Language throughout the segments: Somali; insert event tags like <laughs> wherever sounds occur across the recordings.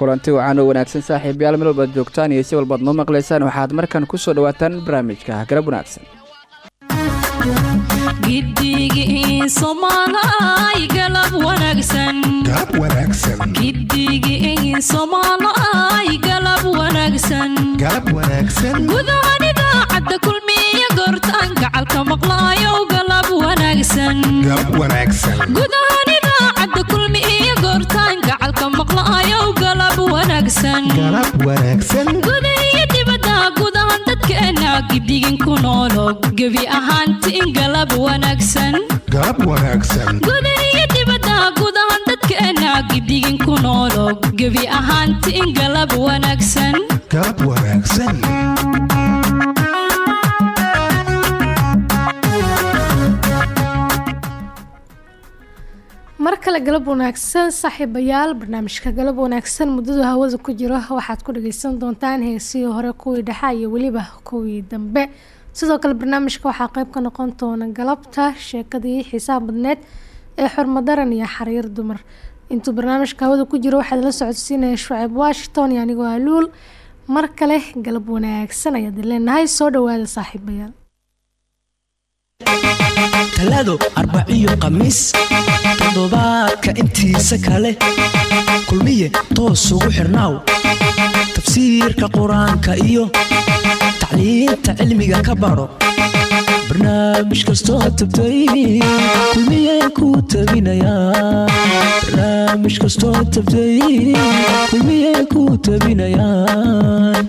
kulanti wacan oo wanaagsan saaxiibayaal meel walbaad joogtaan iyo si walbaad noo maqlaysaan waxaad markan ku soo dhawaataan barnaamijka garab wanaagsan. Gidigii idaacadda idaacadda kulmiya goortaan gacalka maqlaayo galab wanaagsan. Galab wanaagsan. Guda iyo dibadda gudahaan dadkeena gidigin ku noolo gebi ahaantiin galab wanaagsan. Galab wanaagsan. Guda iyo dibadda gudahaan dadkeena gidigin ku noolo gebi ahaantiin galab wanaagsan. Galab wanaagsan mar kale galab wanaagsan saaxiibayaal barnaamijka galab wanaagsan muddadu hawada ku jiro waxaad ku dhageysan doontaan heesihii hore kuwii dhexa iyo weliba kuwii dambe. Sidoo kale barnaamijka waxaa qeyb ka noqon doona galabta sheekadii xiisaha badneed ee xurmadaran iyo xariir dumar. Intuu barnaamijka hawada ku jiro waxaad la socodsiinaya shucayb washington iyo anigoo aluul mar kale galab wanaagsan ayaad leenahay soo dhawaada saaxiibayaal talaado arbaciyo khamiis toddobaadka intiisa kale. Kulmiye toos ugu xirnaaw. Tafsiirka qur'aanka iyo tacliinta cilmiga ka baro. Barnaamij kastoo tabtay kulmiye kuu tabinayaan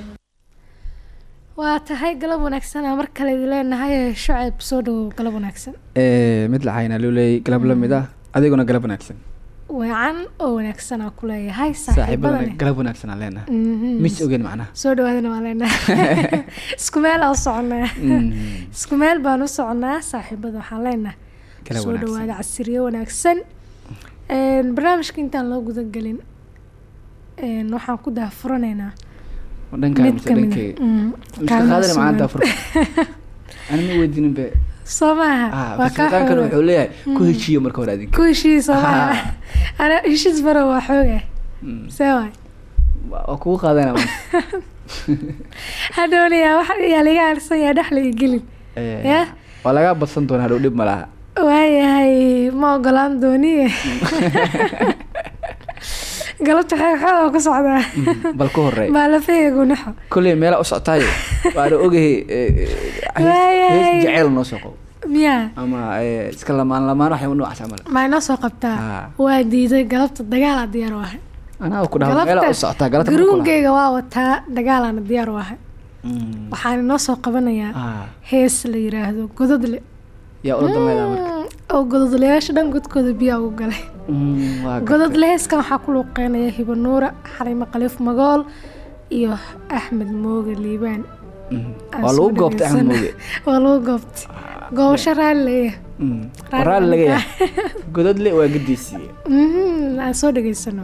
waa tahay galab wanaagsan aa mar kale idin leenahay shucayb soo dhawow galab wanaagsan. Mid lacayna luuley galab la mid ah adiguna galab wanaagsan. Wacan oo wanaagsan aa ku leeyahay saaxiibadana saaxiibadani galab wanaagsan aan leenahay. Mhm. mis ogeen macnaha soo dhawaadana waa leenahay. <laughs> Isku meel aan u soconaa Mm. isku meel baan u soconaa saaxiibada waxaan leenahay. Soo dhawaada casiriyo wanaagsan. Barnaamijka intaan loo guda gelin een, waxaan ku daahfuranaynaa soo maaha ah leeyahay ku heshiiyo marka hore adinka. Ku heshiis <laughs> soo maaha ana heshiis baro waa xooga Mm. see waay? Waa kugu qaadana maanta. <laughs> hadhownayaa wax yaa laga aarsan yaa dhex laga gelin. Yah. waa lagaa badsan doona hadhow dhib ma laha. Waayahay ma ogolaan dooniye <laughs> galabta xeexooda ku socdaa bal ka horey. <laughs> Maalafahaygu naxo. Kolley meela u socotaayo. Waana ogahay <laughs> eh, eh, hees jaceyl noo soo qabo. Miyaa? Ama eh, iska lamaan lamaan waxay u noocaas camal maa inoo soo qabtaa? Waa diiday galabta dagaalaa diyaar u ahay. Anaa ku dhaha meela u socotaa kula. garuunkeyga waa wataa dagaalaana diyaar u ahay. Mm. waxaan inoo soo qabanayaa. Hees la yiraahdo gododle yaa ula dambeeda marka oo gododlayaasha dhan godkooda biyaa ugu galay Mm, waa gartay. gododle heeskan waxaa ku luuqeynaya hiba nuura xarimo khaliif magool iyo axmed mooge liibaan Mm. <laughs> Waa lagu goobtay axmed dhageysana. mooge waa lagu goobtay goobasho raalli Mm. Laga yahay gododle waa gadiisiiye <laughs> Mhm, aan soo dhageysano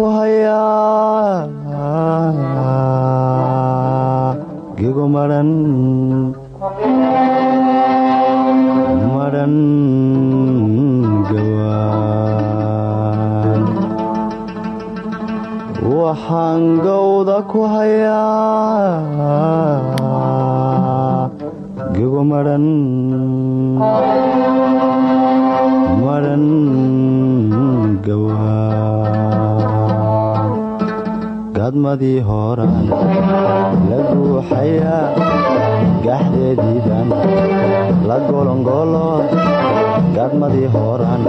ku hayaa gigo madhan madhan gawaan waxaan gowda ku hayaa gigo madhan madhan gawaan gadmadii horaan la guuxayaa gaxdeediiban la golongolo gadmadii horaan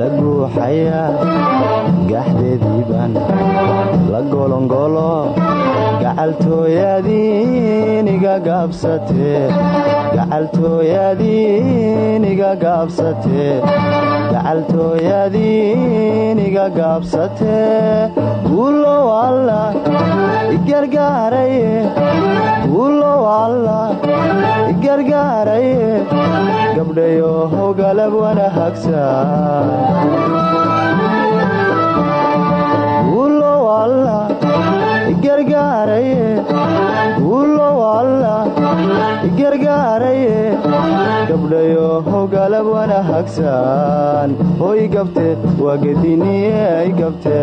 la guuxayaa gaxdeediiban la golongolo gacaltooyaadiiniga gaabsatee gacaltooyaadiiniga gaabsatee gacaltooyaadiiniga gaabsatee guulow alla igargaaraye guulow alla igargaaraye gabdhayo hogalab wanahagsan igargaaraye gabdhayo hogalab wanahagsan hoy gabte waa gediniye ay gabte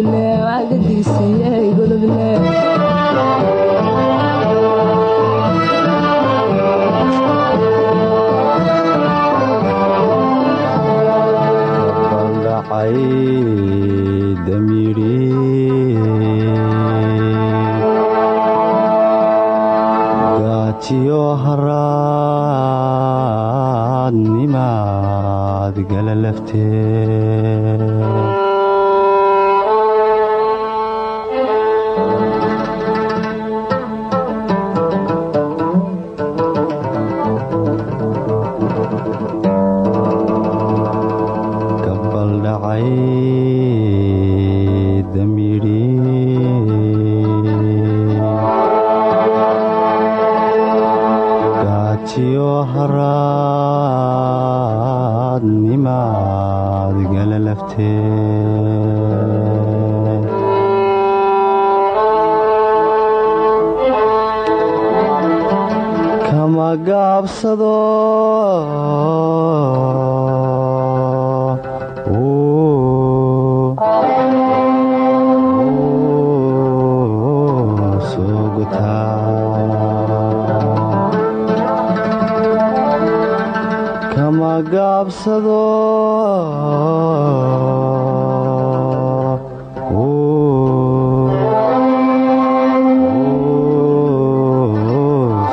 ay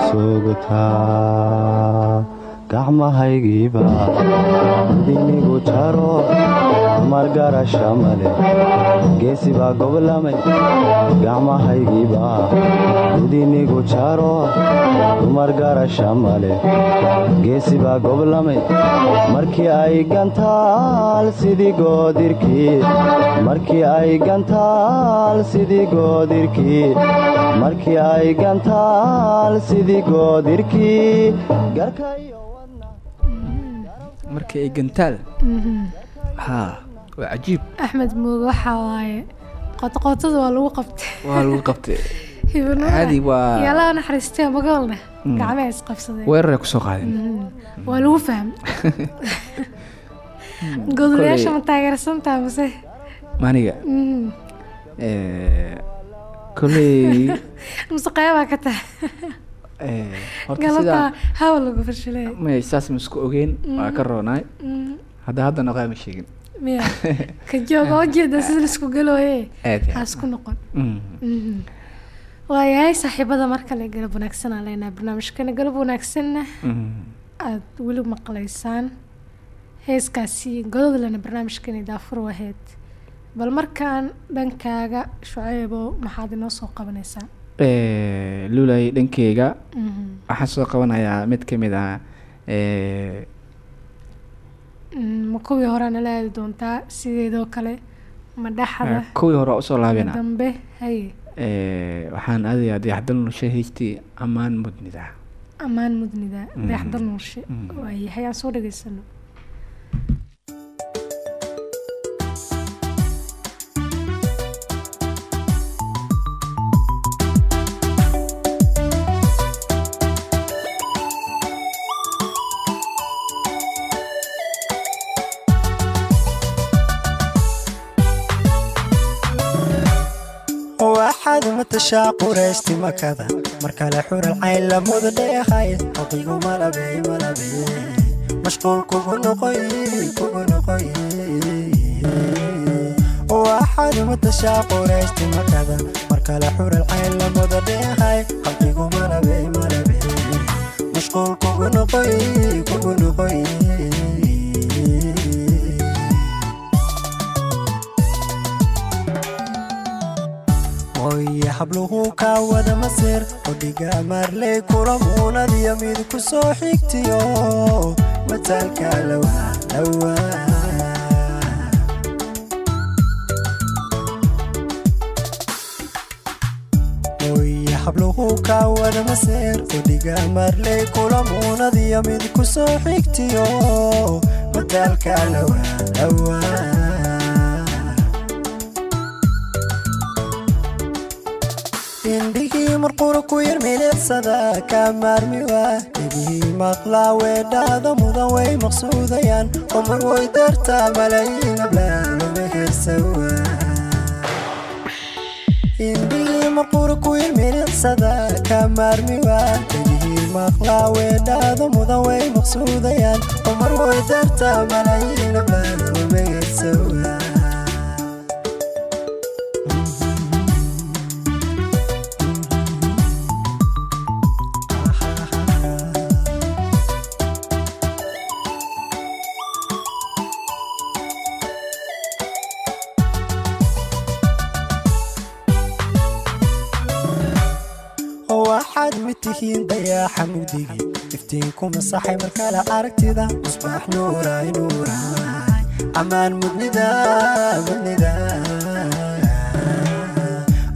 soo gutaa gacmahaygiiba dinigu jaro margarasha male geesi baa goblamay gacmahaygiiba gudinigu jaro dumargarasha male geesi baa goblamay markii ay gantaal sidii goodirkii markii ay gantaal sidii goodirkii markii ay gantaal sidii goodirkii garka iyo wadna markii ay gantaal haa waa cajiib. Axmed mooge waxaa waaye qotoqotada waa lagu qabtay. Waa lagu qabtay. <laughs> Caadi waa yaalaa naxariistee magoolna gacmaha isqabsadeen weeraray ku soo qaadeen. Waa lagu fahmay <laughs> <laughs> godolayaasha ma taageersantaa mase? Maniga Mhm. koley. Mase qeybaa ka tahay. Eh, horta galabta sidaa hawa lagu fashilay. May saas ma isku ogeyn? Waa ka roonaay. Mhm. hadda hadda noqaa ma sheegin miya ka jooga oo jeeda sida la isku galooye aad iyo ha aad. isku noqon waayahay saaxiibada mar kale galab wanaagsan aan leenahay barnaamijkana galab wanaagsanna aada weli maqlaysaan heeskaasi gododlana barnaamijkani daafur waheed bal markaan dhankaaga shuceybo maxaad inoo soo qabanaysaa lulay dhankeyga waxaan soo qabanayaa mid ka mid ah ma kuwii horaa nala aadi doontaa sideedoo kale ma dhaxda kuwii hore waa u soo laabina. dambe haye Eh, waxaan aadayaa dayaxdal nushe haystii ammaan mudnida. Ammaan mudnida Mhm. dayaxdal nuurshe Mhm. waayahay aan soo dhageysano matashaa quraysti makada. Mar kale xural cayn lamuda dheehay xaqigu malabey malabey mashquul kugu noqoy kugu noqoy. Waxaad matashaa quraysti makada. Mar kale xural cayn lamuda dheehay xaqigu malabey malabey mashquul kugu noqoy kugu noqoy. Hooye habluhu kaa wada masir odhiga maarley kulamuunadiyo mid ku soo xigtiyo. Habluhu kaa wada masir odhiga maarley kulamuunadiyo mid ku soo xigtiyo. Mataalka lawaa indhihii marqura ku yar milicsada ka maarmi waa dhegihii maqlaa weedhaada mudan way maqsuudayaan. Oo mar way dartaa malayiin ablaalama heersawa indhihii marqura ku yar milicsada ka maarmi dhegihii maqlaa weedhaada mudan way maqsuudayaan. Oo mar way dartaa malayiin ablaalama heersawa tihiin dayaaxa mugdigi iftiinku masaxay markale aragtida musbaax nuuray nuuray ammaan mudnida mudnida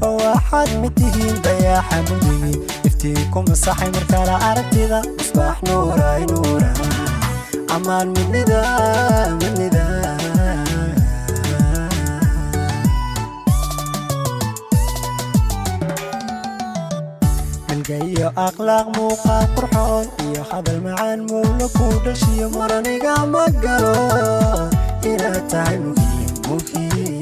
waxaad mid tihiin dayaaxa mugdigi iftiinku masaxay markale aragtida musbaax nuuray nuuray ammaan mudnida mudnida iyo akhlaaq muuqaal qurxoon iyo hadal macaan mowla ku dhashiyo maraniga ma galo inaad tahay muhiim muhiim.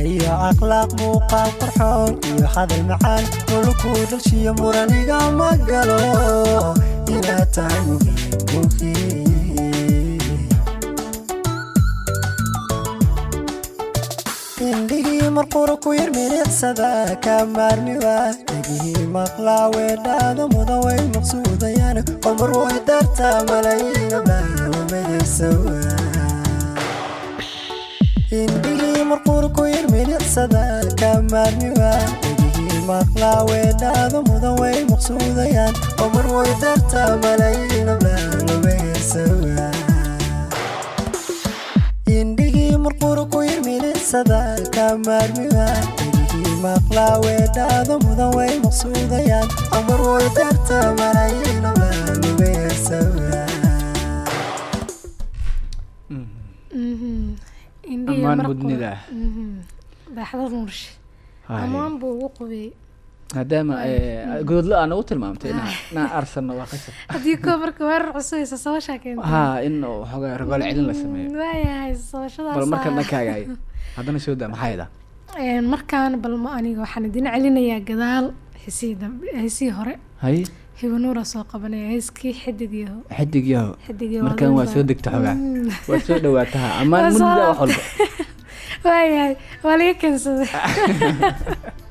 Iyo muuqaal qurxoon iyo hadal macaan mowla ku dhashiyo muraniga ma galo inaad tahay muhiim muhiim indhihii marqura ku yar milicsada ka maarmi waa dhegihii maqlaa weedhaada mudan way maqsuudayaan. Oo mar way dartaa malayiin ablaalamaheersawa indhihii marqura ku yar milicsada ka maarmi waa dhegihii maqlaa weedhaada mudan way maqsuudayaan. Oo mar way dartaa malayiin ablaalamaheersawa yar milicsada ka maarmi waa dhegihii maqlaa weedhaada mudan way maqsuudayaan. Amar way dartaa malayiin ablaalamaheersawa indhihii ammaan markuu- mudnida Mhm. baaxda nuurshe ammaan buu ugu qubeeyey maadaama gododla aan ugu tilmaamtay. Inaa inaan arsanno waa qasab. <laughs> Haddii koo marka weerar cusubeysa sabashaa keenta ha in waxoogaa rogool celin la sameeyo. Waayahay sabashadaas bal markan dhankaaga hay <laughs> haddana soo daa maxay da markaan balma aniga waxaan idin celinayaa gadaal heesihii dambe hore. Hay? Hibanuura soo qabanaya heeskii xidig yaho xidig markan waa soo degta xogaa waa soo dhawaataha <laughs> ammaan Waa soo mudnida wax walba <laughs> waayahay waa laga keensaday <laughs>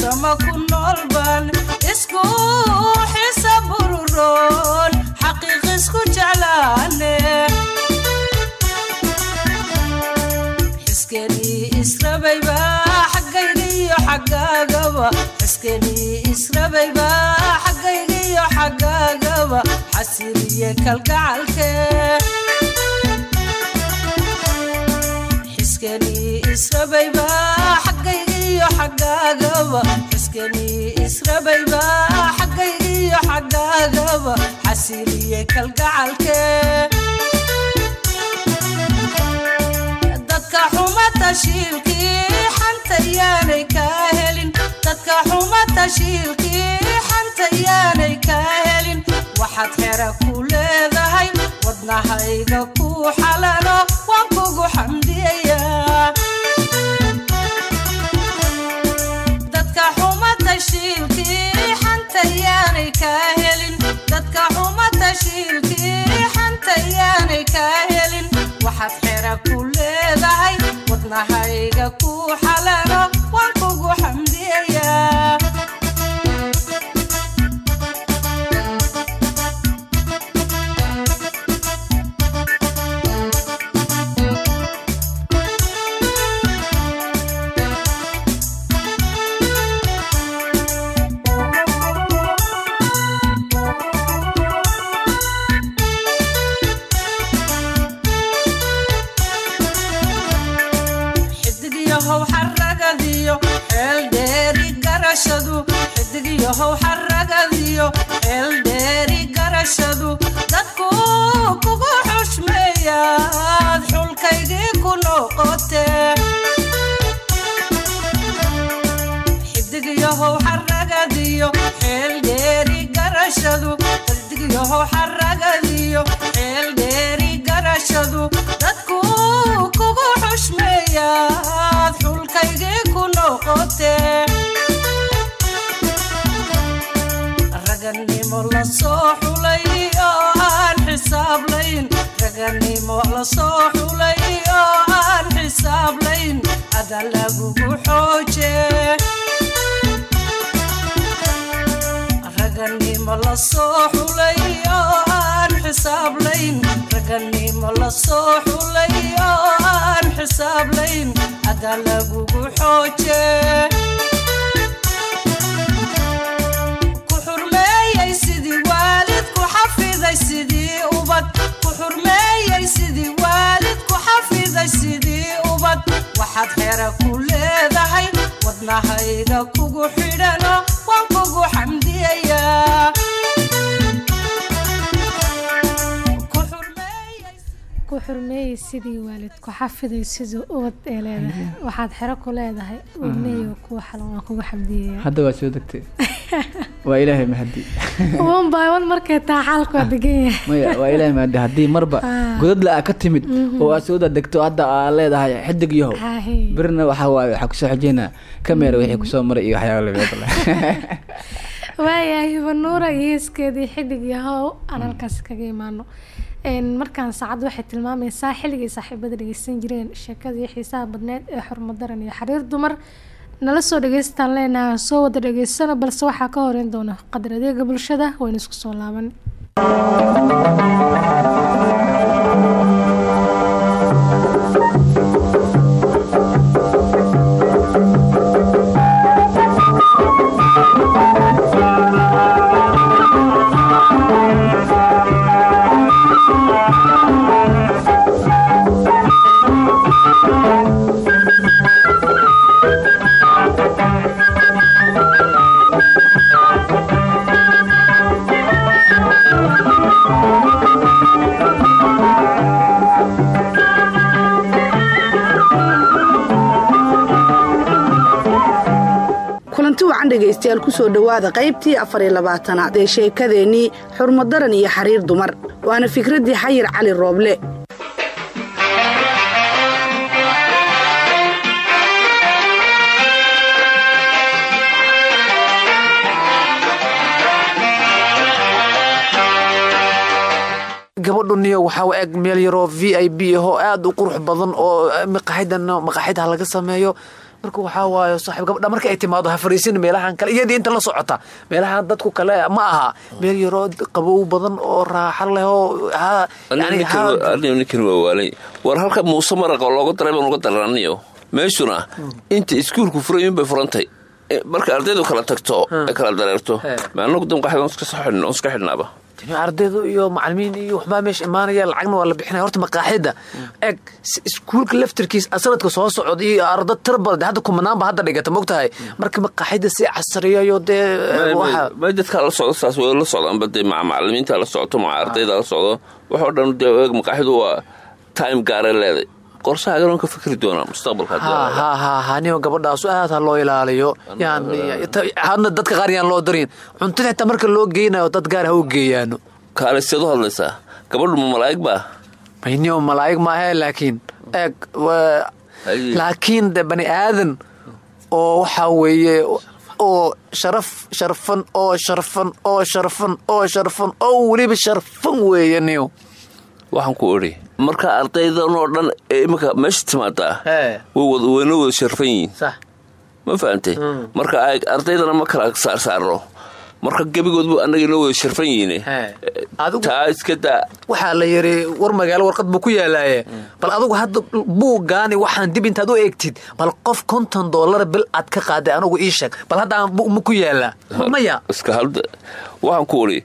sama ku noolban isku xisa bururoon xaqiiq isku jeclaane xiskenii israbayba xaggayga iyo xaggaagaba. Xiskenii israbayba xaggayga iyo xaggaagaba. Xasiliye kalgacalke xiskanii israbayba iyo xaggaagaba xiskanii israbayba xaggayga iyo xaggaagaba xasiliye kalgacalke. Dadka xuma tashiilkii xanta yaanay kaa helin. Dadka xuma tashiilkii xanta yaanay kaa helin. Waxaad xera ku leedahay wadnahayga ku xalalo waan kugu xamdiyayaa heshiilkii riixanta yaanay kaa helin dadka xuma tashiilkii waxaad xera ku leedahay wadnahayga ku xalano waan kugu xamdiyayaa xidigyahow xaragadiyo xeel dheeri garashadu dadku kugu xushmeeyaad xulkaygii ku noqotee xidigyahow xaragadiyo xeel dheeri garashadu xidigyahow xaragadiyo xeel dheeri garashadu dadku kugu xushmeeyaad xulkaygii ku noqotee raganimo la soo xulay oo aan xisaablayn raganimo la soo xulay oo aan xisaablayn ada lagugu xooje raganimo la soo xulay oo aan xisaablayn raganimo la soo xulay oo aan xisaablayn ada lagugu xooje xafiday sidii ubad ku xurmeeyey sidii waalid ku xafiday sidii ubad waxaad xera ku leedahay wadnahayga kugu xidhano waan kugu xamdiyayaa ku xurmeeyey sidii waalid ku xafiday sidii ubad ee leedahay waxaad xero ku leedahay wadneeyo kuwa xalan waa kugu xamdiyaya <laughs> hadda waa soo degtay. Waa ilaahay mahadi <laughs> by one markay taa xaalku waa degan yahay. <laughs> Maya waa ilaahay mahadi haddii. Marba Ah. godad la ka timid oo aad soo degto hadda aa leedahay xidig yahow. Birna waxaa waaye waxaa ku soo xijeyna kamera wixii ku soo maray iyo waxyaaba la mid waayahay hibanuura iyo heeskeedii xidig yahow aan halkaas kaga imaano markaan saacadda waxay tilmaamaysaa xilligii saaxiibada dhegeysan jireen sheekadii xiisaha badneed ee xurmadaran iyo xariir dumar. Nala soo dhegeystaan leenaha soo wada dhegeysana balse waxaa ka horeyn doona qadar adeega bulshada waynu isku soo laaban dhegaystayaal ku soo dhowaada qaybtii afar iyo labaatanaad ee sheekadeennii xurmadaran iyo xariir dumar. Waana fikraddii xayir cali rooble. Gabadhu niyo waxaa eg meel yaroo v i b ahoo aad u qurux badan oo maqaaxidan maqaaxida ha laga sameeyo marka waxaa waaye saaxiib gabadha marka ay timaado ha fariisin meelahan kale. Iyadii inta la socota meelahan dadku kale ma aha. Meel yaroo qabow badan oo raaxa leh oo ninkan waa waalay. War halka muuse maraqa looga daray baan uga daraniyo meeshuna inta iskuulku furayin bay furantay. Eh, marka ardaydu kala tagto ay kala dareerto. Maalinagu damqaxdan iska xidhnaaba ardaydu iyo macalimiin iyo waxbaa meesha imaanaya lacagna waa la bixinaya. Horta maqaaxida eg iskuulka laftirkiis sanadka soo socod iyo arda tir badan hadda kumanaanba hadda dhigata mogtahay marka maqaaxida si casriyayo dee may dadkaa la socdo saas way la socdaanba dee maca macalimiinta la socoto maca ardayda la socdo. Waxoo dhan dee eeg maqaaxidu waa time gaaray leeday qorshaha garoon ka fikri doonaa mustaqbalka haddii ha la rabo. ha ha ha niyo gabadhaasu aad ha loo ilaaliyo. Yaan hadna dadka qaar yaan loo darin. Cuntada xitaa marka loo geynayo dad gaar ha u geeyaano. Kaaliseed u hadlaysaa gabadhu ma malaa'ig baa? Mayniyo malaa'ig maahe laakiin eeg laakiin de bani aadan oo waxaa weeye oo sharaf sharfan oo sharfan oo sharfan oo sharfan oo weliba sharfan weeye niyo waxaan ku idhi marka ardaydan oo dhan ee iminka meesha timaadaa way wada- wayna wada sharfan yihiin. Sax. Ma fahantay marka ay- ardaydana ma kala saarsaarno marka gebigoodbu annaga inoo wada sharfan yihiin. Taa iska daa waxaa la yidhi war magaalo warqad buu ku yaalaaye. Bal adugu hadda buuggaani waxaan dib intaad u eegtid. Bal qof konton doolar bil aad ka qaaday anugu ii sheeg. Bal haddaan bu ma ku yaalaa maya. iska halda waxaan ku idhi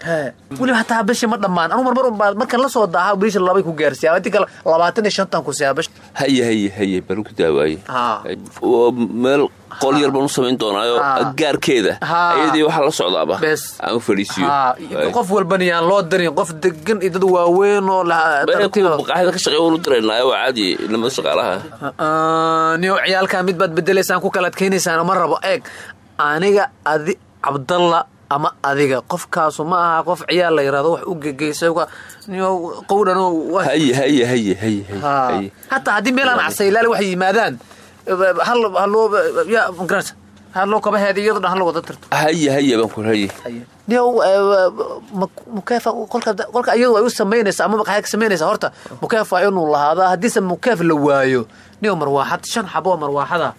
weliba hataa bishi ma dhammaan. Anu marmar unbaa markan la soo daaha bisha labay ku gaarsiiya intii kale labaatan iyo shantan ku siiyaa bish haye haye haye baan ku daawaaye. Meel qol yar baan u samayn doonaayo gaarkeeda. Ayadii waxaa la socdaaba. Aan u fadhiisiyo Haa, Waay. qof walbana yaan loo dirin qof degan iyo dad waaweyn oo la- Bee, tartiib kuwa maqaaxida ka shaqeeya waanu diraynaa waa caadi inamada shaqaalaha. Ah, niyo ciyaalkaa mid baad bedelaysaan ku kala adkeynaysaan ma rabo. Eeg aniga adi cabdalla ama adiga qofkaasu ma aha qof ciyaal la yiraahdo wax u niyo qowdhan haye haye haye haye haye hataa haddii meelaan casaylaale waxay yimaadaan haloo haloo kabaheeda iyado dhan hal wada tirto. Haye haye baan ku haye. Niyo mukeefa qolka qolka iyadu ay u samaynaysa ama maqaxya ka samaynaysa horta mukeef waa inuu lahaadaa. Haddiise mukeef la waayo niyo marwaaxad shan xabo oo marwaaxada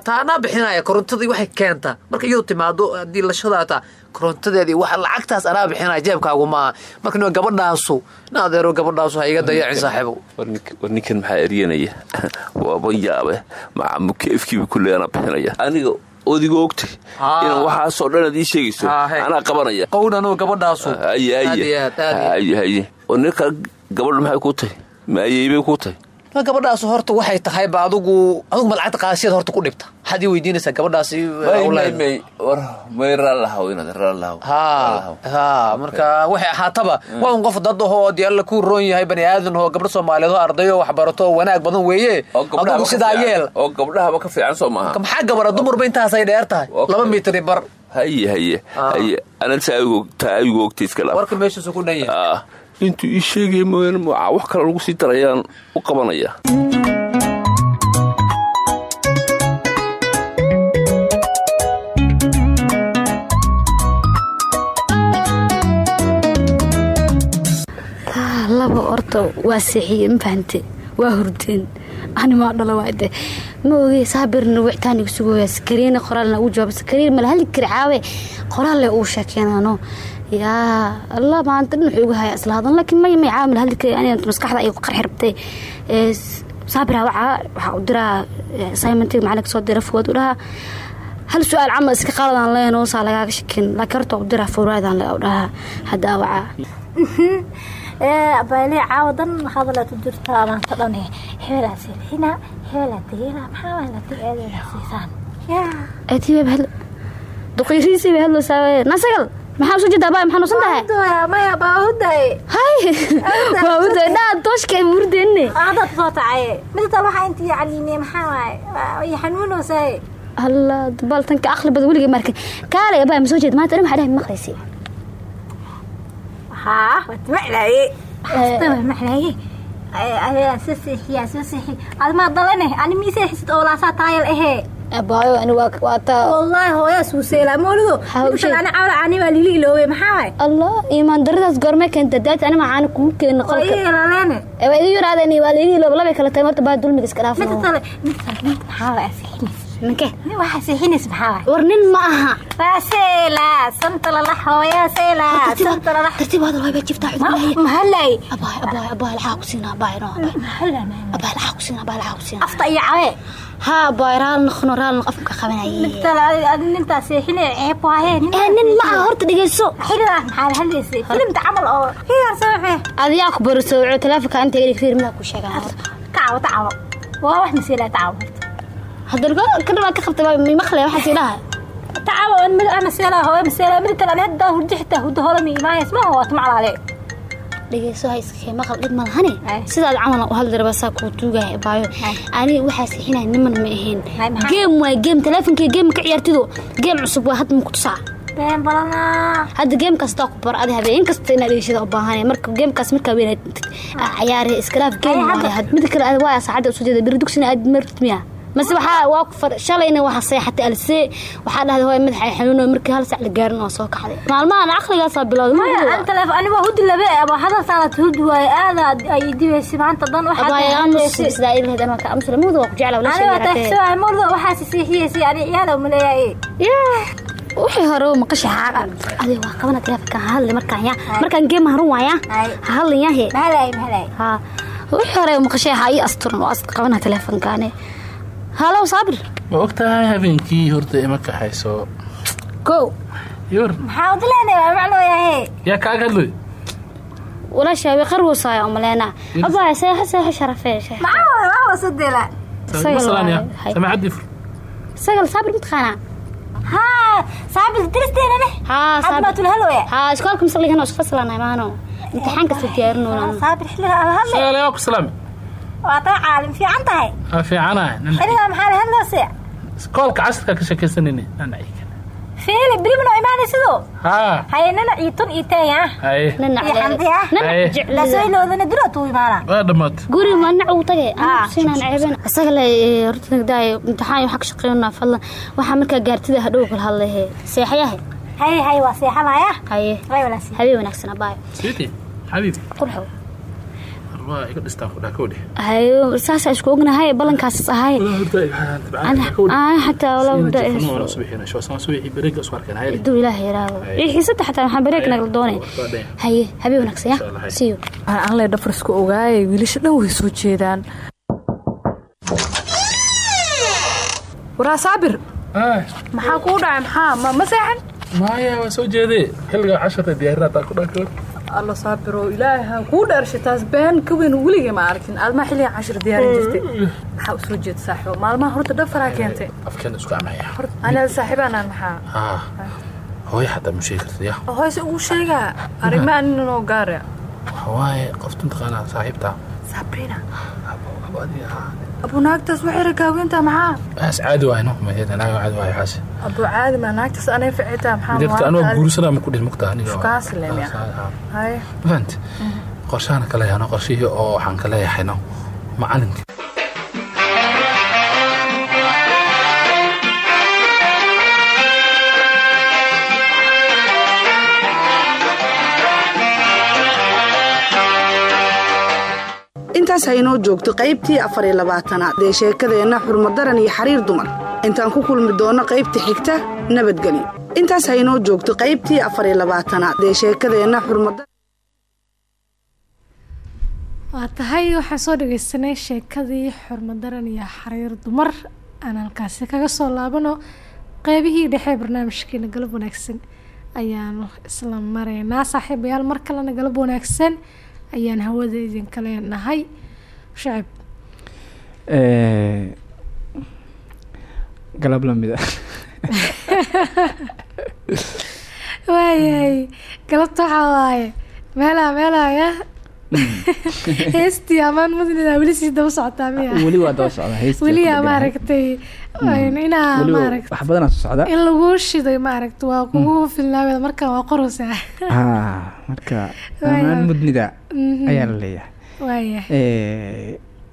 taa anaa bixinaya korontadii waxay keentaa marka iyadu timaado haddii lashada taa korontadeedii wax lacagtaas anaa bixinaya jeebkaagu maaha marka gabadhaasu na adeero gabadhaasu ha iga dayacin saaxiibow. War nink- war ninkan maxaa eryanaya? <laughs> Waaban yaabe maca mukeefkiiba kulle anaa bixinaya. Aniga odiga ogtay inaan waxaasoo dhan aad ii sheegayso. Anaa qabanaya. Qowdhanoo gabadhaasu. Haye haye oo ninka gabadha maxay ku tahay maayeybay ku tahay ma gabadhaasu horta waxay tahay ba adigu adigu ma lacagta qaadasiyada horta ku dhibta. Waxaad ii weydiinaysaa ha marka waxay ahaataba waa un qof dad ahoo dee alla ku roon yahay bani aadan oo gabdho soomaaliyeed oo ardayo waxbarato wanaag badan weeye. Adigu sidaa yeel. oo gabdhahaba ka fiican soo maaha. Maxaa gabara dumarba intaasay dheer tahay. Laba mitir bar. Haye haye haye. Ana taa ayigu ogtay iska laab. Warka meeshaasuu ku dhan yahay. Ah intuu ii sheegaya mooyaane ma- wax kale lagu sii darayaan u qabanaya. Laba orto waa seexiye ma fahante waa hurdeen. Animaa dhala waade ma ogey saabirna wictaan igu sugooya sakariina qoraalna ugu jawaab sakariin mala hali kari caawe qoraalle uu sheekeenano yaa allah maanta dhin wuxuu igu haya isla hadan laakiin may may hali kari aniga maskaxda ay qarxi rabtay Ee, s- saabira wacaa waxaa u diraa assignmentiga macalinka soo dira food u dhahaa hal su'aal camal iska qaladaan leen oo saa lagaaga shakin laakiin horta u diraa fowraadaan le u dhahaa haddaa wacaa abaali caawadan hadalaad u jirtaa maanta dhan hebelaa seexina hebelaa tegela maxaa waa la tegeedeeda siisaan? Atiibab hal duqiiriisiiba hadlosaawe nasagal maxaa u soo jeedaa baay maxaa nuusan tahay maya baa huday hay! Waa huday dhaa tooshka murdenne haddaad soo tacaye midta waxaa inta yacni maxaa waaye? Iyo xanuunoosaye alla baltanka aqli bada weligay marka kaalay abaa ma soo jeed? Maanta dhan maxaa dhahay maqlaysi? Haa waad maclaaye maclaaye soo seexiyaa soo seexi admaa dalane ani mii seexisid oo laasaa taayal ahee abaayo ani waa waa taa wallaahi hooyaa suuseelaa moolido intan ani cawla ani waa lili iloowe maxaa allah iimaan daradaas goormee keenta daati ani macaani kugu keena waa ii ilaaleene waa idin yaraadeen waa laigi ilooba labay kala tahay marta baa dulmiga iska dhaafo midta kale midta kale maxaa ninke? Nin waxaa seexinaysa maxaa war nin ma aha. Waa seela santa lala hooyaa seela santa lala tartiib hadal way baa jiftaa mahallay abaay abaay abaay lacag ku siinaa abaay no abaay abaay lacag ku siinaa abaay lacag ku siinaa afta iyo cawe ها باي رال نخنو رال نقف كخبناي midta nintaa seexinay ceeb waayee ee nin ma aha horta dhigayso xilidaas maxaa la hadlaysay filimta camal oo hiyaar sooxe adiyaa ku bariso wuxuu taleefanka inta iga dhigtay midaa ku sheegaa tacawo tacawo waa wax masiila tacawo hadda ka dhawaa ka qabtay baa mi maqlay waxaa sii dhahay tacawo an mid ana seela hooyo masiila mid kale hadda hurdi xitaa hurdi hore mi imaayas ma waa tumaclaale dhegeyso ha iska maqal dhib malahane sidaad camal u hadli rabaa saa kuu tuugaya baayo. Ani waxaa sixinaya niman ma ahayn. Geem waay geem taleefonkii geem ka ciyaartido geem cusub waa hadda maku tusaa? Been badanaa hadda geemkaas taa ku bar adi habeen kasta inaad dhegeyshada u baahan marka geemkaas markaa weynaad ciyaare iskalaaf geem mid kale waa saacadda u soo jeeda beri dugsina aad martid miya mase waa shalayna waxa seexatay alsee waxaa dhahday hooy madaxa xanuuno markii hal sac la gaarin oo soo kaxday maalmahan caqligaasaa bilowday waa leeyahay wixii hore maqasha xaaqa adiga waa qabana taleefonka ha hadli markaan yaa. Markaan geem harun waaya ha hadlin ha. Wixii hore oo maqashay ha ii asturan oo aska qabana taleefonkaane halow saabir ma ogtahay habeenkii horta ima kaxayso kow. Yor maxaa udileenay waa macno yahay yaa kaaga hadloy walaashaa way qarwusaaya umaleena abaaye seexa seexa sharafee waa waa samacadii fur sagal saabir mataqaanaa haa saabir diristeena ne haa halwaya haa isku fasalana maano. Imtixaanka soo diyaarinoona saabir xilliga hadlay sagal yaa ku salaami waa taa caalim fiican tahay iskoolka casirka ka sheekaysanayni nanaciga fiili birimno imaanay sidoo haa haye nana iyo tun iyo teeya haye iyo xanti ah Haye. lasoyloodana dilo tuu imaana guriga maalinac uu tagay sinaan ceebeen isaga le horta nagdaay imtixaan waxaa ka shaqeynaa fadlan waxaa markaa gaartida hadhow kala hadlahe seexayahe haye haye waa seexanaya haye habeen wanaagsan abaayo siiti xabiib qurxow saasaa isku ognahay ballankaas ahay. Haduu ilaah yaraado. Xiisada xataa waxaan bareeg nagala doonay. Haye habeen wanaagsan ya? Siiyo aan le dhafarsku ogaayay wiilasha dhan way soo jeedaan. Waraa saabir. Maxaa kuu dhacay? Maxaa ma seexan? Maya waa soo jeedee. Xilliga casharta diyaarada taa ku dhaha alla saabiro ilaahay ha kuu dhaarshay taas been ka weyn weligay ma arkin. Aadmaa xilliga cashir diyaarin jirtay. Maxaa u soo jeeda saaxiibo maalmaha horta dhafaraa keentay. afkeena isku amaya anaa saaxiibaanaan maxaa? Haa hooyo xataa ma sheegi kartid ya? Hoose ugu sheegaa. Arrimo aninanoo gaara. Waxa waaye qofta mataqaanaa saaxiibtaa sabrina abu naagtaas waxay ragaaweyntaa maxaa? Baas caadi waay no maheda naaga caadi waay xaasi abu caadi ma naagtaas anay ficitaa maxaa jirta anoo guursanaa ma ku dhihin mugta aniga shukaasi leemya haye mafahant qorshaana ka leeyahno qorshihii oo waxaan ka leeyahayno macalinka intaas haynoo joogto qaybtii afar iyo labaatanaad ee sheekadeenna xurmadaran iyo xariir dumar. Intaan ku kulmi doonno qaybta xigta nabadgelyo intaas haynoo joogto qaybtii afar iyo ee sheekadeenna xurmadaran waa tahay waxaan soo dhageysanay sheekadii xurmadaran iyo xariir dumar. Aan halkaasi kaga soo laabano qeybihii dhexe barnaamijkeena galab wanaagsan ayaanu isla maraynaa saaxiibayaal mar kalena galab wanaagsan ayaan hawada idinka leenahay shacib galab lamida waayahay galabta waxaa waaye meelaha meelahaya heestii amaan mudnida weli sii daba socotaa miya? Weli waa daba socda weli ku aa dheganahay. maaragtay inaa weliba maaragtay wax badanaa soo socda in lagu shiday maaragta waa kugu filnaabeda markaan waa qoraysaa haa marka amaan mudnida Mhm. ayaa la leeyahay. Eh,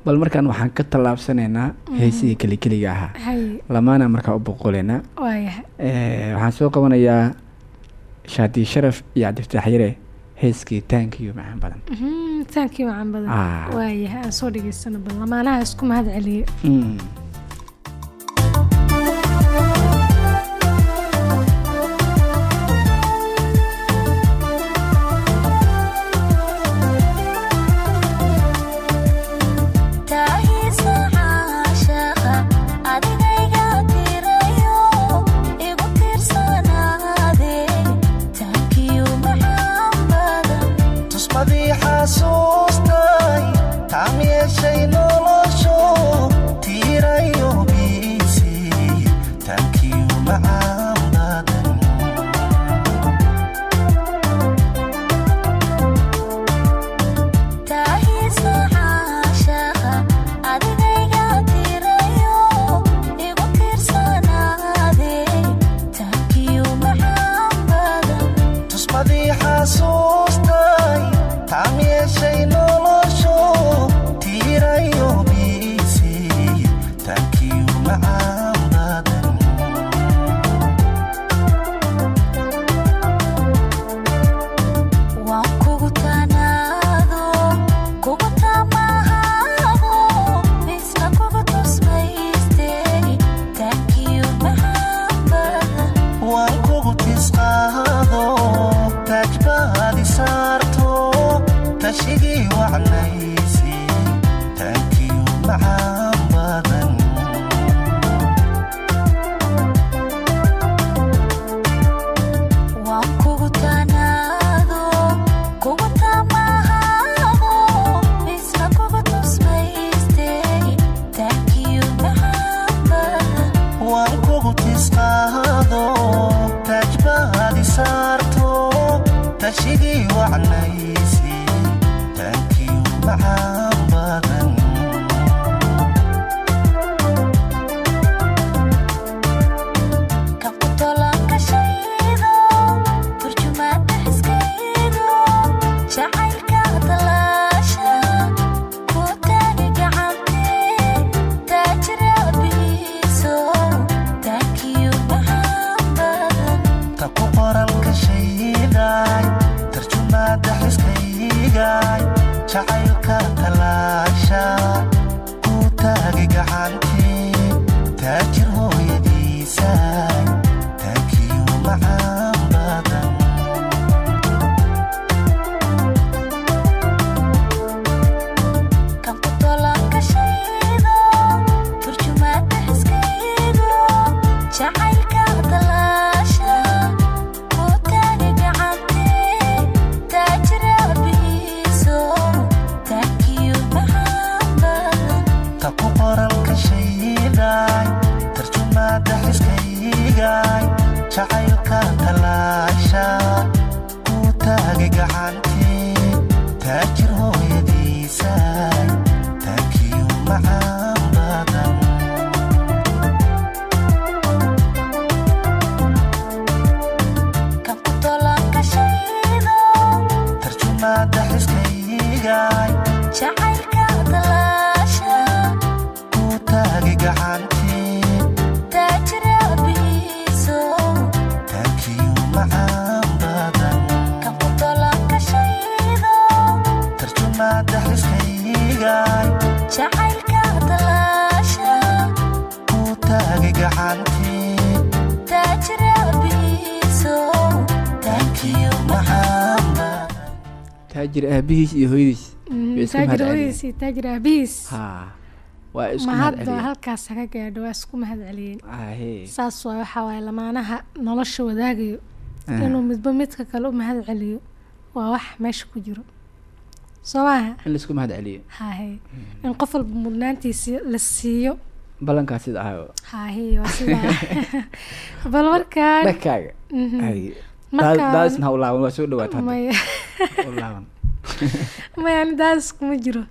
bal markaan waxaan ka tallaabsanaynaa heesigii kelikeliga ahaa. Hay. Lamaana markaa u boqoleynaa. Eh, waxaan soo qabanayaa shaadi sharaf iyo cabdifataax yare. Heeskii taankiyo macaan badan. Mhm, taankii wacan badan. Ah. waayahay aan soo dhageysano bal lamaanaha isku mahad celiye degaan jacaylka talaasha taajir aabihiis iyo hooyadiis Mm, bay isku taajir mahadceliyeen. hooyadiis iyo taajir aabihiis ha waa isku ma hadda mahadceliyeen halkaas haga gaadho waa isku mahad celiyeen. Saas waay waxaa waaye lamaanaha nolosha wadaagayo. Ah. inuu midba midka kale u mahad celiyo waa wax meesha ku jiro. Soo maaha in la isku mahadceliyo hahe in qof walba mudnaantiisi la siiyo. Ballankaa sida ahayo. Hahe waa sidaa <laughs> bal markaan dhankaaga Mhm. Markaan- daasna ha u laaban waa soo dhawaata laaban <laughs> maya ani daadis kuma jiro.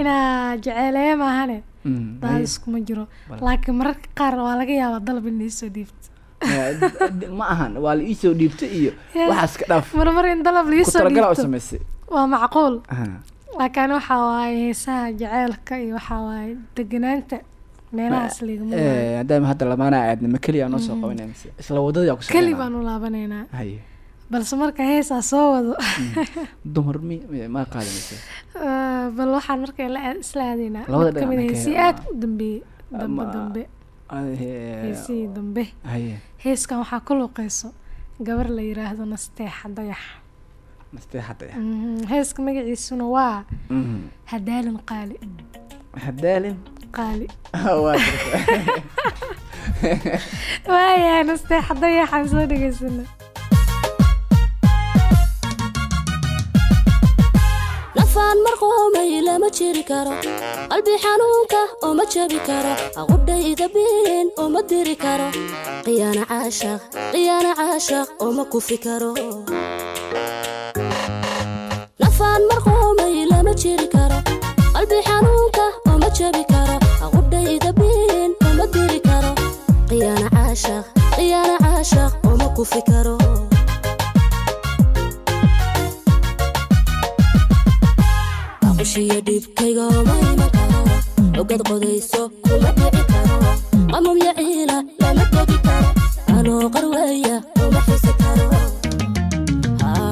Inaa jeceeleeya maahane. Mm, daadis kuma jiro. Laakiin mararka qaar waa laga yaabaa dalab in iisoo dhiibto. Ma ahan waa la iisoo dhiibta iyo <laughs> waxaas ka dhaaf. Marmar in dalab u dhiibto waa macquul. Laakiin waxaa waaye heesaha jaceylka iyo waxaa waaye deganaanta meelahaas ligama waayo Eh, hadda lamaanaa aadna ma keliya noo soo Mhm. qabanaya mise isla wadadii ku keli baan u balse marka heesaa soo wado. <laughs> Dumar mi ma bal waxaan marka isla aadaynaa Labada mid ka mid heesii ka- aad u dambeeyey dambe dambe heesihii dambe heeskan waxaa ku luuqeyso gabar la yiraahdo nasteexa dayax. Nasteexada Mhm, heeska magaciisuna waa Mhm. hadaalin qaali. Hadaalin? Qaali. <laughs> Waa jirta <laughs> waayahay nasteexa dayaxaan soo dhegeysana nafaan marqoomay lama jiri karo. Qalbi xanuunka uma jabi karo. Aqudhayda biin uma diri karo. Qiyaana caashaq qiyaana caashaq uma kufi karo. Nafaan marqoomay lama jiri karo. Qalbi xanuunka uma jabi karo. Aqudhayda biin uma diri karo. Qiyaana caashaq qiyaana caashaq uma kufi karo aqushiya dhibkayga uma iman karo ogad qodayso kuma dhici karo qamum yaciila lama tegi karo anoo qarweeya uma xisi karo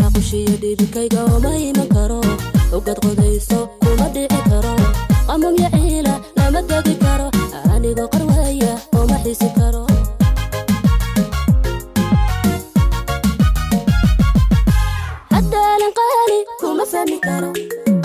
aqushiya dhibkayga uma iman karo ogad qodayso kuma dhici karo qamum yaciila lama tegi karo anigoo qarweeya uma xisi karo haddaalan qaali kuma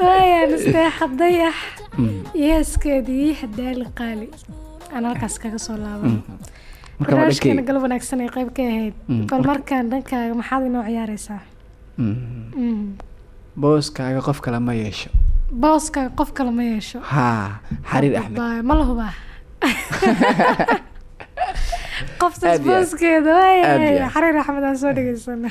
waayaan isteexaday ah. Yeeskeedii hadaali qaali aan halkaas kaga soo laaban dhankeyga. galab wanaagsan ay qayb ka ahayd. Mm. bal markaan dhankaaga maxaad inoo ciyaareysaa Mm. booskaaga qof kale ma yeesho. Booska qof kale ma yeesho. Haa xariir axmed. Ma la hubaa <laughs> qoftaas iyo booskeeda iyo waaya xariir axmed aan soo dhegeysana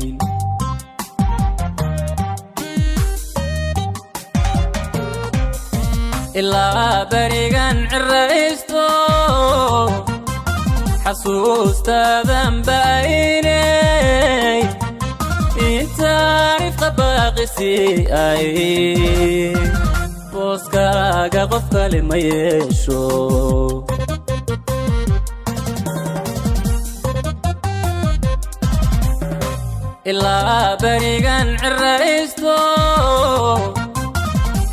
ilaa berigan ciraysto. Xasuustaadan baaynay intaan ifqa baaqisi ay booskaaga qof kale ma yeesho. Ilaa berigan ciraysto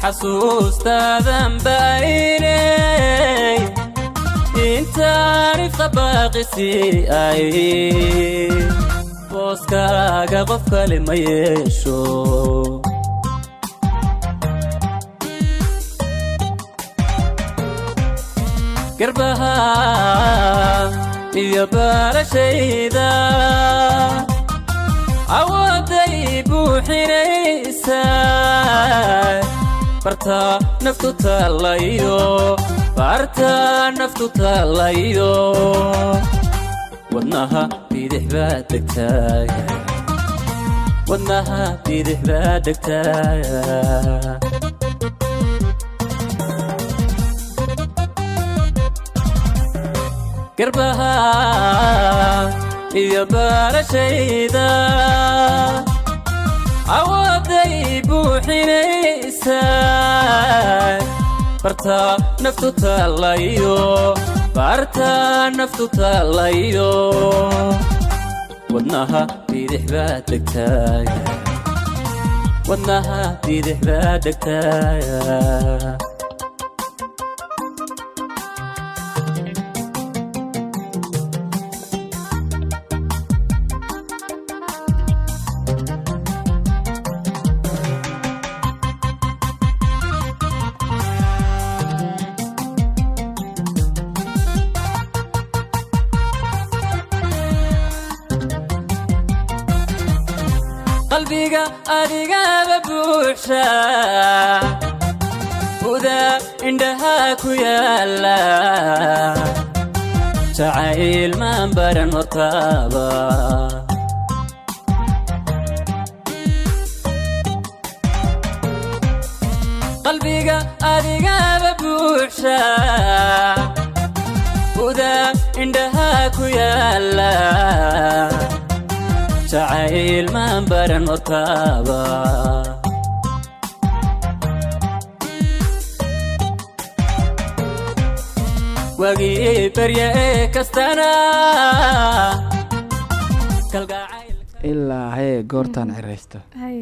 xasuustaadan baaynay intaan ifqa baaqisi ay booskaaga qof kale ma yeesho garbaha iyo baalashayda awooday buuxinaysa barta naftu taalayo barta naftu taalayo wadnaha bidix baa degtaaya wadnaha bidix baa degtaaya garbaha iyo baalashayda awooday buuxinaysa barta naftu taalayo barta naftu taalayo. Wadnaha bidix baa degtaaya. Wadnaha bidix baa degtaaya buuxa huda indhaha ku yaalla jacayl maan baran hortaaba qalbiga adigaba buuxa huda indhaha ku yaalla jacayl maan baran hortaaba wagii barya ee kastana ilaa hee goortaan ciraysto hay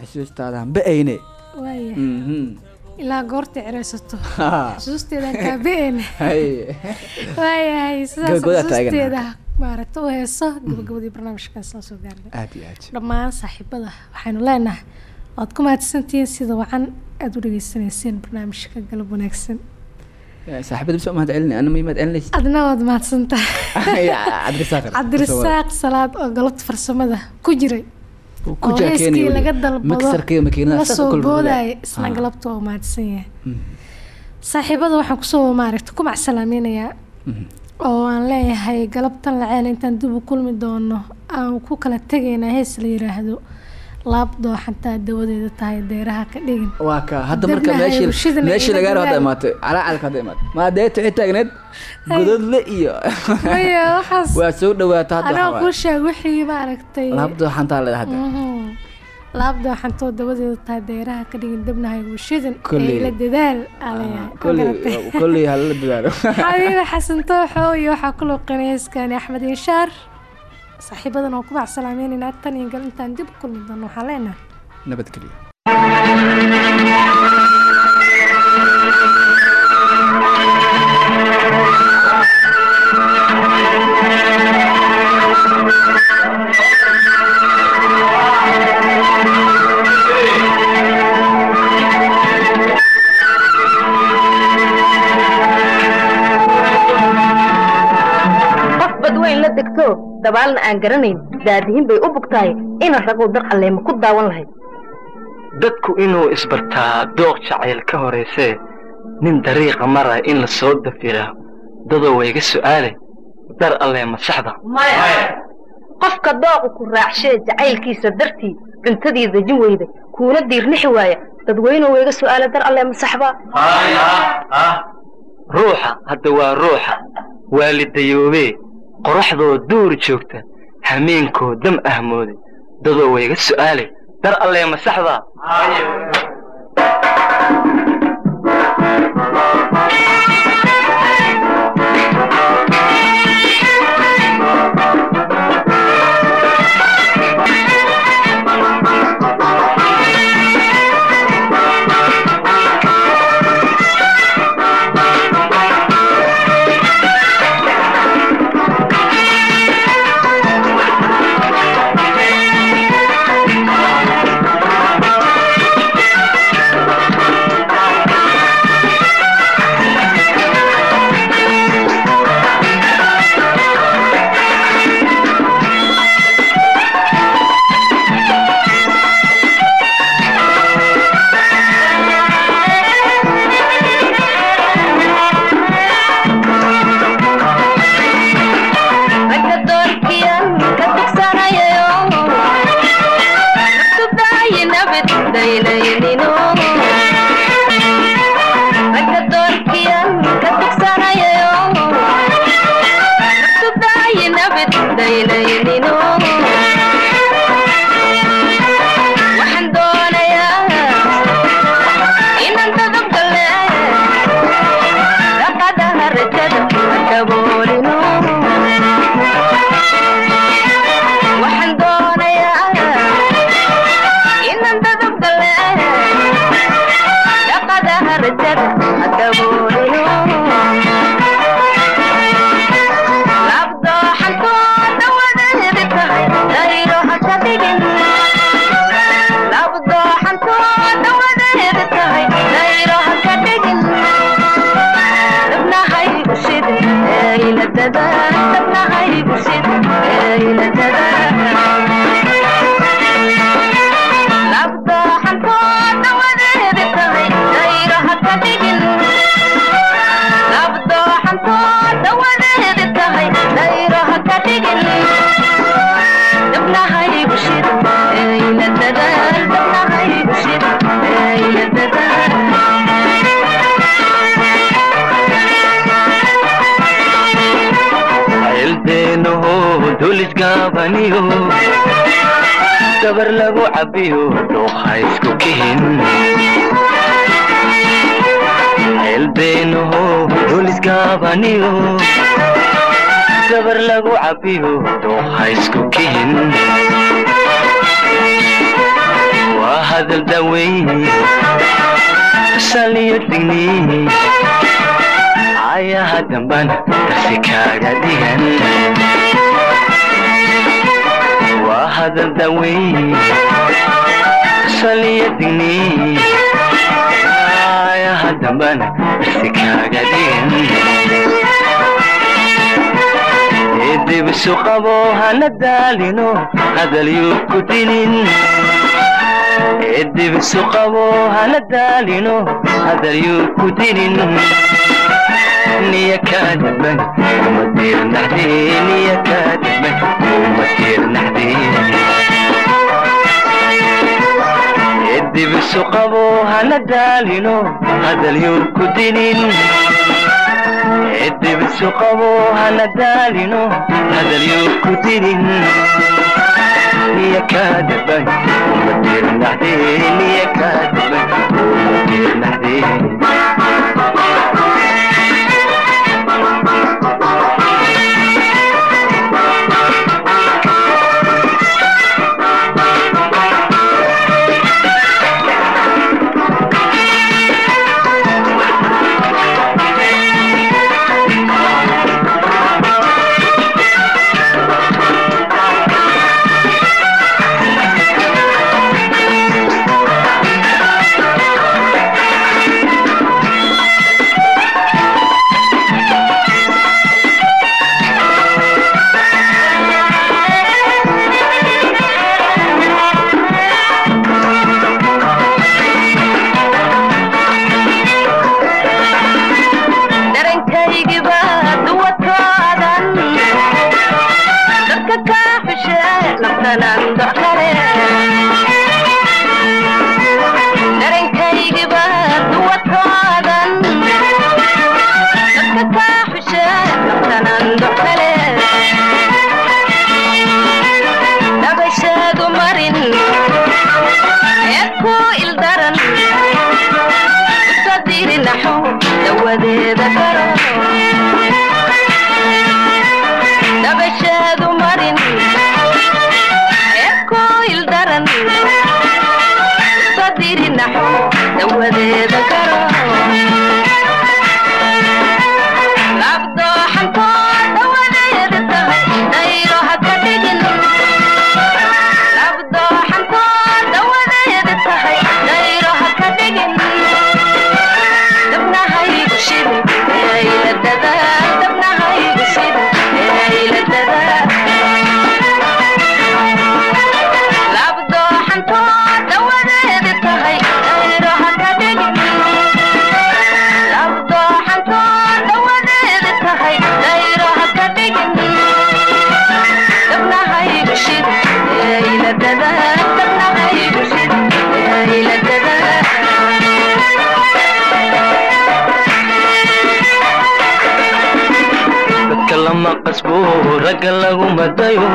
xusuustaadan ba'ayne ilaa goorta ciraysato Ha. xusuusteedan kaabe-een <laughs> Hay. waayahay <laughs> sidaas xusuusteeda maaragta u heeso gabagabadii barnaamijkaas la soo gaarnay aad iyo aad dhammaan saaxiibada waxaynu leenahay. Waad ku mahadsantihiin sida wacan aada u dhegeysaneyseen barnaamijka galab wanaagsan saaxiibada bisa umahad celina ana mimaad celinaysa adna waad mahadsantahay cabdirasaaq cabdirasaaq salaad oo galabta farsamada ku jiray ku weli. laga dalbado makiinada soo boodaya isna galabta oo mahadsan yahay saaxiibada waxaan ku soo maaragta ku macsalaamaynayaa oo aan leeyahay galabtan laceel intaan dib u kulmi doono aan ku kala tegaynaa hees la yiraahdo laab dooxantaa dawadeeda tahay deeraha ka dhigin. Waa ka hadda marka meeshii lagaa hadda dadaal. imaatay calaacalka hadda imaatay maadeeta waxay taagneed gododle iyo. Waa soo dhawaata hadda anaa kuu sheeg wixii maaragtay laabdo xantaa leeda hadda. Mhm. laab dooxantoo dawadeeda tahay deeraha ka dhigin dibna haybushidin Kolley. ee ila dadaal aleeyahay kolley kolley hala dadaalo. <laughs> Xabiibi xasan tooxo iyo waxaa ku luuqinaya heeskaani axmed inshaar saaxiibadan oo ku macsalaameynayna tan iyo gal intaan dib u kulmi doono waxaan leenahay. Nabadgelyo degto dabaalna aan garanayn daadihin bay u bugtahay ina raguu dar alleema ku daawan lahayd dadku inuu isbartaa dooq jacayl ka horaysee nin dariiqa mara in la soo dafira dadoo wayga su'aale dar allee ma saxda qofka dooqu ku raacshee jacaylkiisa dartii cuntadii dejin weyda kuuna diirnixi waaya dadweynuhu wayga su'aale dar alleema saxba. Ruuxa hadda waa ruuxa waalidayoobee qoraxdoo duur joogta hameenkoo dam ahmooday dadoo wayga su'aale dar allee ma nabid dulisgaabaniyo gabar lagu cabbiyo dhuuqa isku kihin. Ceeldeenaho dulisgaabaniyo gabar lagu cabbiyo dhuuqa isku kihin. Waa hadal daweyn saliyo digni. Ayaha dambana darsi kaaga dhigan waa hadal daweyn saliyo digni ayaha dambana darsi kaaga dhigan eedibisu qabo hana daalino hadal yuu ku dinin eedibisu qabo hana daalino hadal yuu ku dinin niya kaadaban uma diirnaxdee niya kaadaban uma diirnaxdee dibisu qabo hana daalino hadalyuu ku dinin dibisu qabo hana daalino hadalyuu ku dinin niya kaadaban uma dirnaxdee niya kaadaban uma dirnaxdee ragga lagu madayo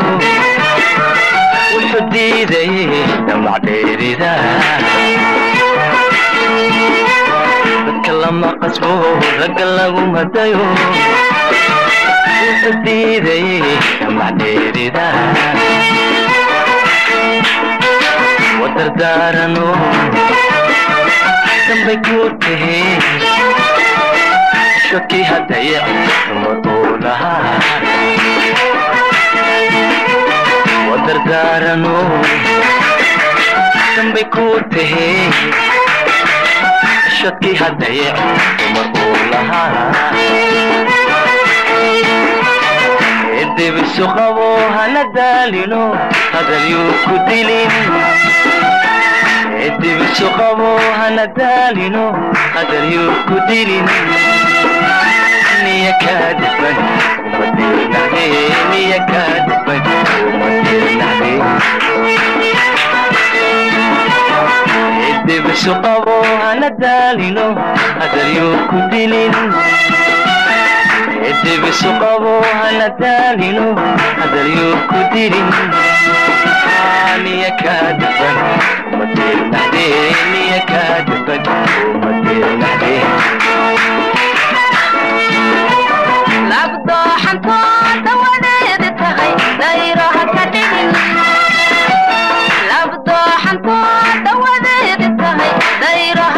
wuxuu diiday damac dheerida dadka lama qasbo ragga lagu madayo wuxuu diiday damac dheerida wadardaarano dambay ku tahe shaki hadaya dumar wadardaarano dambay ku tahe shaki hadaya dumar uu lahaa dibisu qabo hana daalino hadalyuu ku dilin dibisu qabo hana daalino hadalyuu ku dilin niya kaadaban dibsu qabo hana daalino hadaryu ku dilin dibisu qabo hana daalino hadaryuu ku dilin miya kaa dhiban uma diirnaxdee miya kaa dhiban uma diirnaxdee دايره